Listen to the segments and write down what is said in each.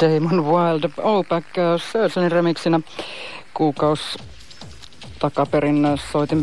Damon Wild Opak Surgeonin remixinä kuukaus takaperin soitin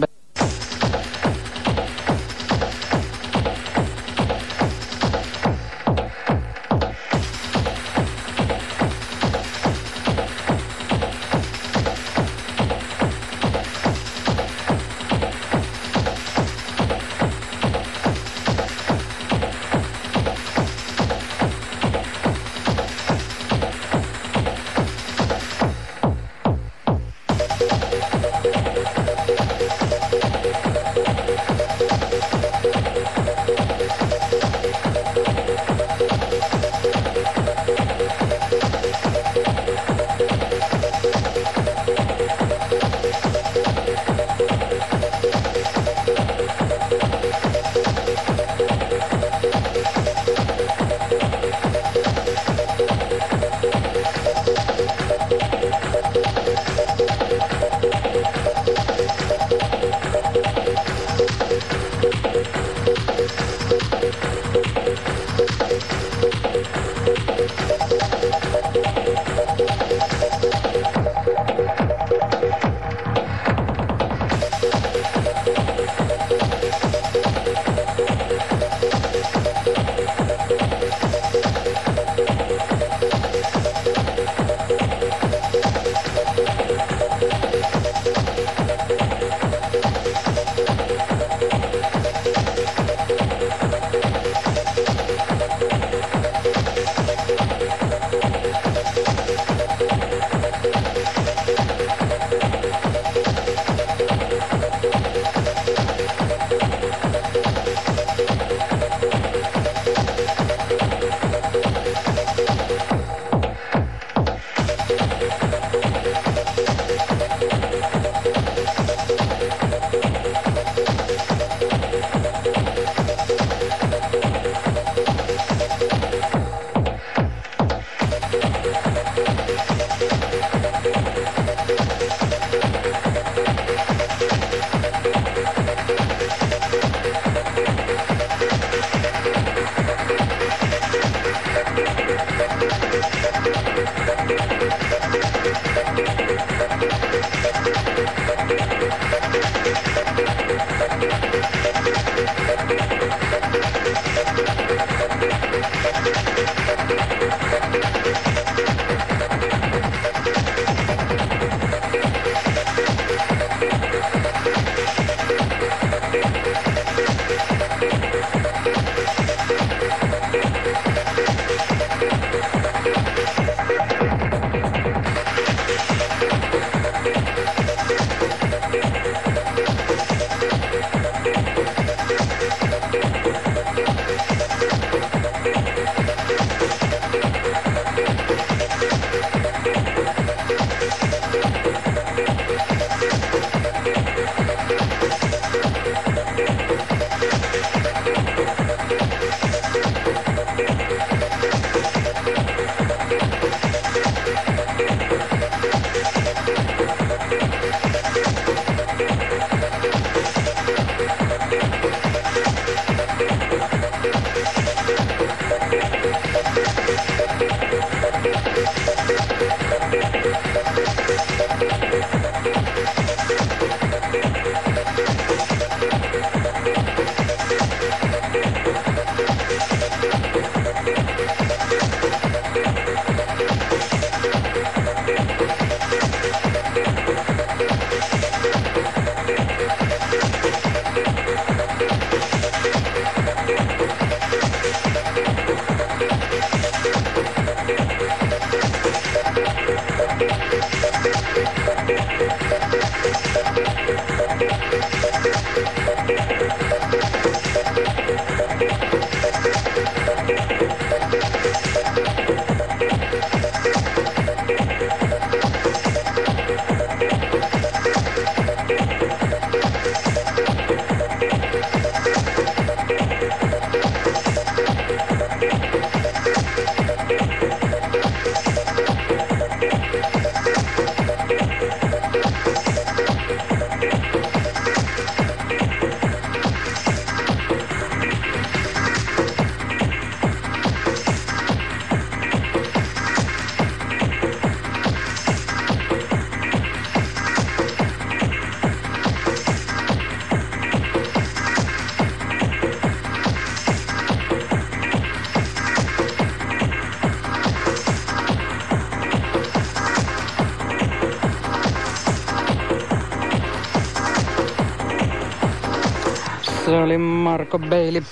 oli Marco Bailey.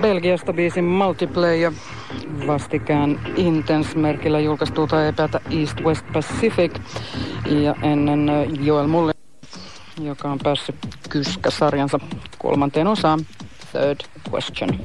Belgiasta biisin Multiplayer vastikään Intense-merkillä julkaistulta epätä East West Pacific ja ennen Joel Mulle, joka on päässyt Kyskä-sarjansa kolmanteen osaan Third Question.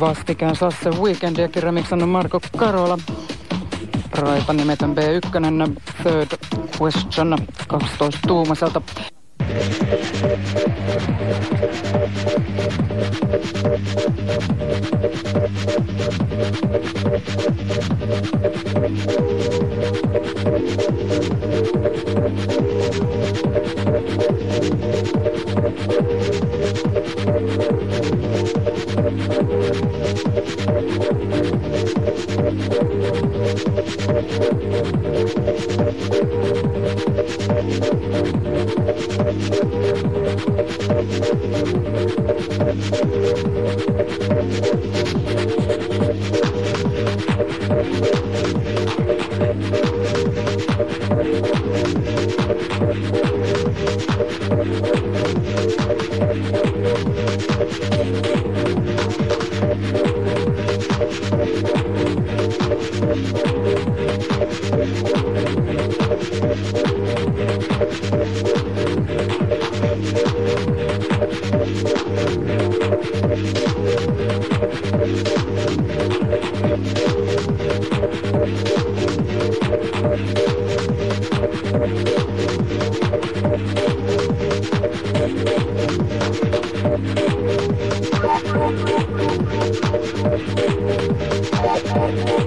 Vastikään Sasse Weekendiakin remixannut Marko Karola. Raipa nimetön B1, Third Question 12 tuumaselta. Thank Thank you. Thank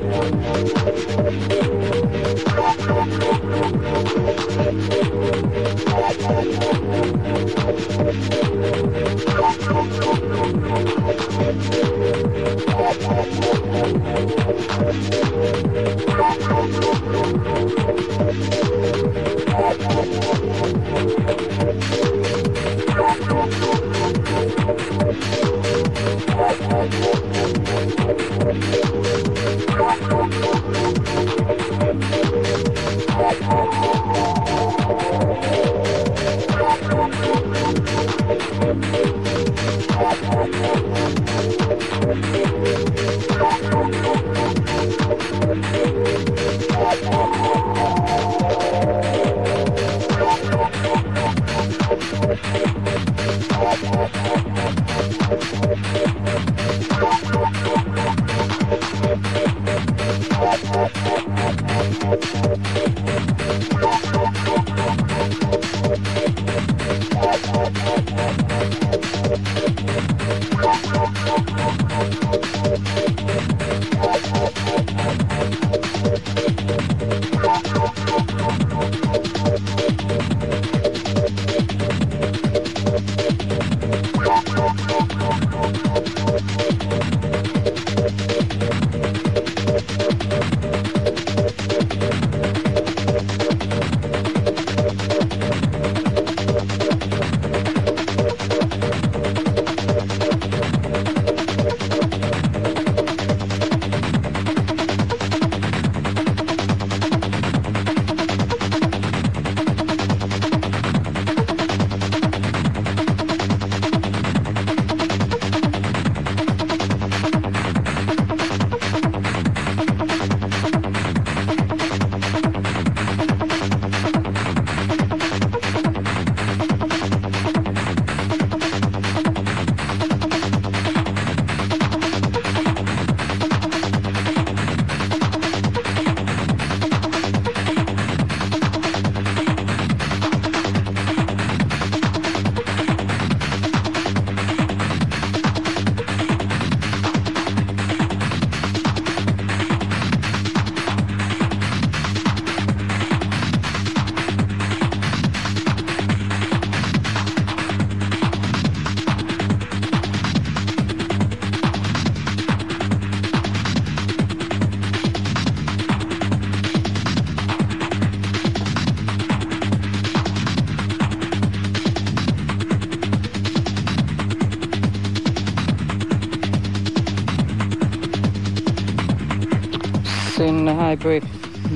häipyi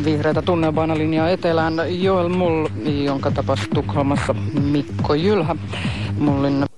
vihreätä tunnelbaanalinjaa etelään Joel Mull, jonka tapasi Tukholmassa Mikko Jylhä. Mullin